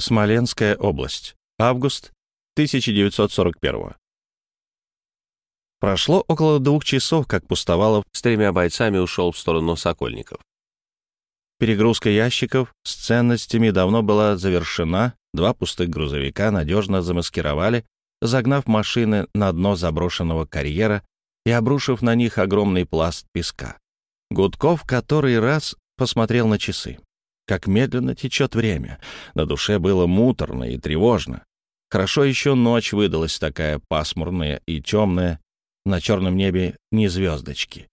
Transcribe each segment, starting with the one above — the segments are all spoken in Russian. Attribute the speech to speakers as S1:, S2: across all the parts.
S1: Смоленская область. Август 1941 Прошло около двух часов, как Пустовалов с тремя бойцами ушел в сторону Сокольников. Перегрузка ящиков с ценностями давно была завершена, два пустых грузовика надежно замаскировали, загнав машины на дно заброшенного карьера и обрушив на них огромный пласт песка. Гудков который раз посмотрел на часы. Как медленно течет время. На душе было муторно и тревожно. Хорошо еще ночь выдалась такая пасмурная и темная, на черном небе ни звездочки.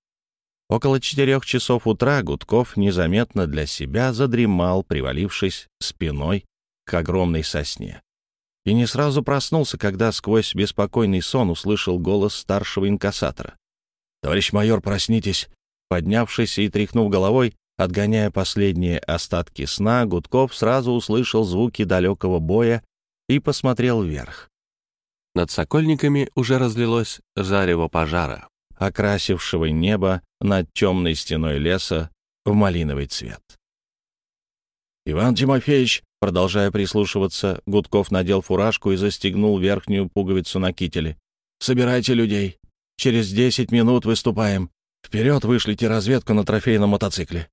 S1: Около четырех часов утра Гудков незаметно для себя задремал, привалившись спиной к огромной сосне. И не сразу проснулся, когда сквозь беспокойный сон услышал голос старшего инкассатора. «Товарищ майор, проснитесь!» Поднявшись и тряхнув головой, отгоняя последние остатки сна, Гудков сразу услышал звуки далекого боя и посмотрел вверх. Над сокольниками уже разлилось зарево пожара, окрасившего небо над темной стеной леса в малиновый цвет. «Иван Тимофеевич!» Продолжая прислушиваться, Гудков надел фуражку и застегнул верхнюю пуговицу на кителе. «Собирайте людей. Через десять минут выступаем. Вперед вышлите разведку на трофейном мотоцикле».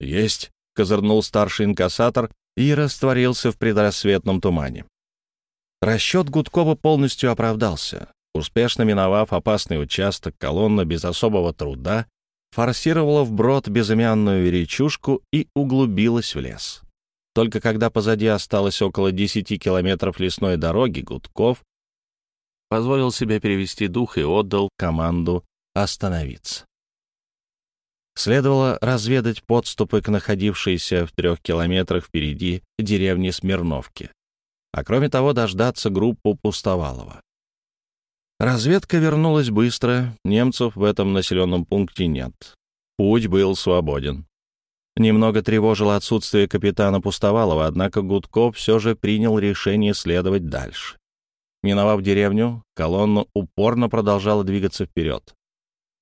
S1: «Есть», — козырнул старший инкассатор и растворился в предрассветном тумане. Расчет Гудкова полностью оправдался. Успешно миновав опасный участок, колонна без особого труда форсировала вброд безымянную речушку и углубилась в лес. Только когда позади осталось около 10 километров лесной дороги, Гудков позволил себе перевести дух и отдал команду остановиться. Следовало разведать подступы к находившейся в трех километрах впереди деревне Смирновки, а кроме того дождаться группу Пустовалова. Разведка вернулась быстро, немцев в этом населенном пункте нет. Путь был свободен. Немного тревожило отсутствие капитана Пустовалова, однако Гудков все же принял решение следовать дальше. Миновав деревню, колонна упорно продолжала двигаться вперед.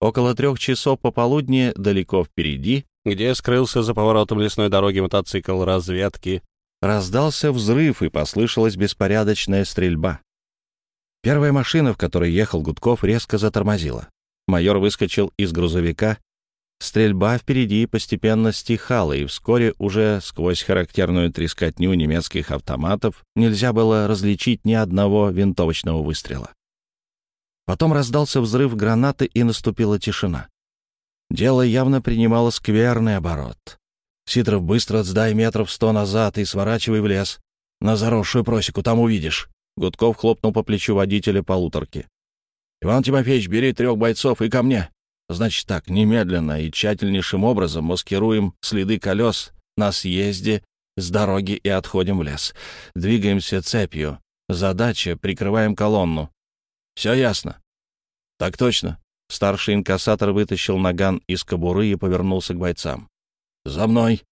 S1: Около трех часов пополудни далеко впереди, где скрылся за поворотом лесной дороги мотоцикл разведки, раздался взрыв и послышалась беспорядочная стрельба. Первая машина, в которой ехал Гудков, резко затормозила. Майор выскочил из грузовика. Стрельба впереди постепенно стихала, и вскоре уже сквозь характерную трескотню немецких автоматов нельзя было различить ни одного винтовочного выстрела. Потом раздался взрыв гранаты, и наступила тишина. Дело явно принимало скверный оборот. Сидоров, быстро сдай метров сто назад и сворачивай в лес. На заросшую просеку, там увидишь. Гудков хлопнул по плечу водителя полуторки. «Иван Тимофеевич, бери трех бойцов и ко мне. Значит так, немедленно и тщательнейшим образом маскируем следы колес на съезде с дороги и отходим в лес. Двигаемся цепью. Задача — прикрываем колонну. Все ясно?» «Так точно». Старший инкассатор вытащил наган из кобуры и повернулся к бойцам. «За мной!»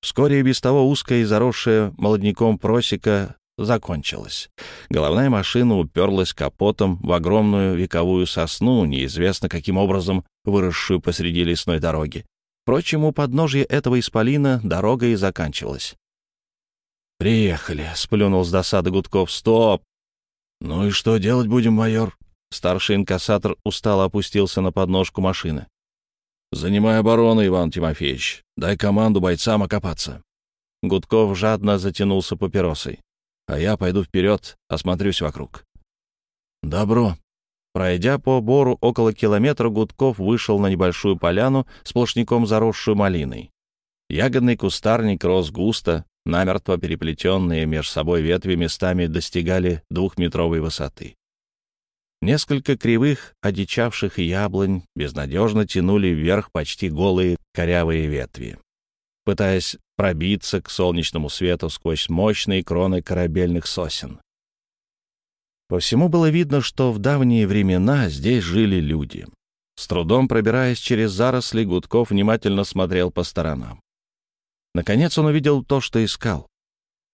S1: Вскоре без того узкая и заросшая молодняком просека закончилась. Головная машина уперлась капотом в огромную вековую сосну, неизвестно каким образом выросшую посреди лесной дороги. Впрочем, у подножья этого исполина дорога и заканчивалась. «Приехали», — сплюнул с досады Гудков. «Стоп!» «Ну и что делать будем, майор?» Старший инкассатор устало опустился на подножку машины. «Занимай оборону, Иван Тимофеевич. Дай команду бойцам окопаться». Гудков жадно затянулся папиросой а я пойду вперед, осмотрюсь вокруг. Добро. Пройдя по бору около километра, Гудков вышел на небольшую поляну, сплошняком заросшую малиной. Ягодный кустарник рос густо, намертво переплетенные меж собой ветви местами достигали двухметровой высоты. Несколько кривых, одичавших яблонь безнадежно тянули вверх почти голые корявые ветви пытаясь пробиться к солнечному свету сквозь мощные кроны корабельных сосен. По всему было видно, что в давние времена здесь жили люди. С трудом пробираясь через заросли, Гудков внимательно смотрел по сторонам. Наконец он увидел то, что искал.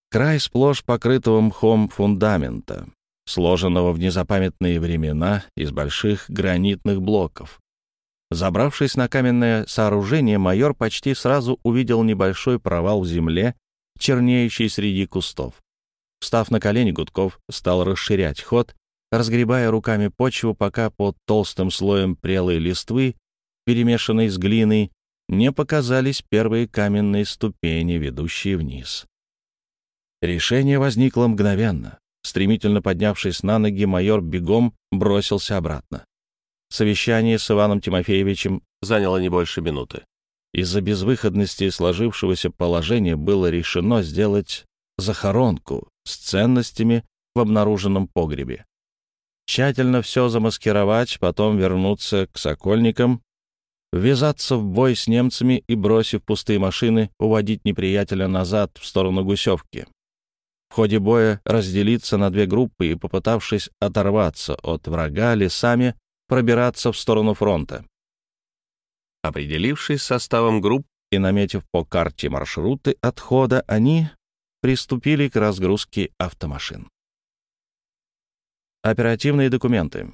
S1: Край сплошь покрытого мхом фундамента, сложенного в незапамятные времена из больших гранитных блоков, Забравшись на каменное сооружение, майор почти сразу увидел небольшой провал в земле, чернеющий среди кустов. Встав на колени, Гудков стал расширять ход, разгребая руками почву, пока под толстым слоем прелой листвы, перемешанной с глиной, не показались первые каменные ступени, ведущие вниз. Решение возникло мгновенно. Стремительно поднявшись на ноги, майор бегом бросился обратно. Совещание с Иваном Тимофеевичем заняло не больше минуты. Из-за безвыходности сложившегося положения было решено сделать захоронку с ценностями в обнаруженном погребе. Тщательно все замаскировать, потом вернуться к сокольникам, ввязаться в бой с немцами и, бросив пустые машины, уводить неприятеля назад в сторону Гусевки. В ходе боя разделиться на две группы и, попытавшись оторваться от врага лесами, пробираться в сторону фронта. Определившись составом групп и наметив по карте маршруты отхода, они приступили к разгрузке автомашин. Оперативные документы.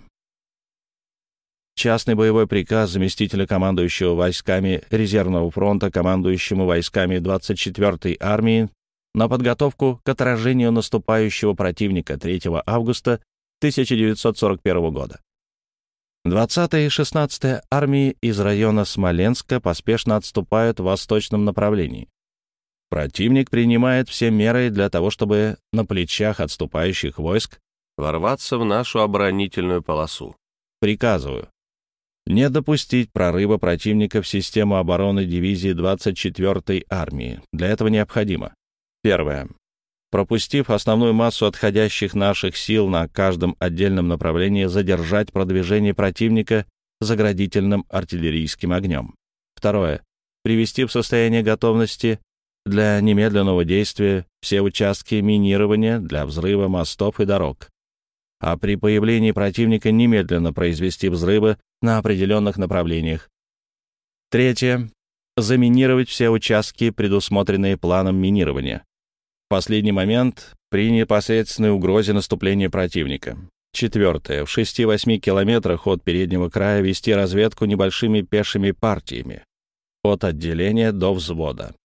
S1: Частный боевой приказ заместителя командующего войсками резервного фронта, командующему войсками 24-й армии на подготовку к отражению наступающего противника 3 августа 1941 года. 20-я и 16-я армии из района Смоленска поспешно отступают в восточном направлении. Противник принимает все меры для того, чтобы на плечах отступающих войск ворваться в нашу оборонительную полосу. Приказываю не допустить прорыва противника в систему обороны дивизии 24-й армии. Для этого необходимо. Первое. Пропустив основную массу отходящих наших сил на каждом отдельном направлении, задержать продвижение противника заградительным артиллерийским огнем. Второе. Привести в состояние готовности для немедленного действия все участки минирования для взрыва мостов и дорог. А при появлении противника немедленно произвести взрывы на определенных направлениях. Третье. Заминировать все участки, предусмотренные планом минирования. Последний момент при непосредственной угрозе наступления противника. Четвертое. В 6-8 километрах от переднего края вести разведку небольшими пешими партиями. От отделения до взвода.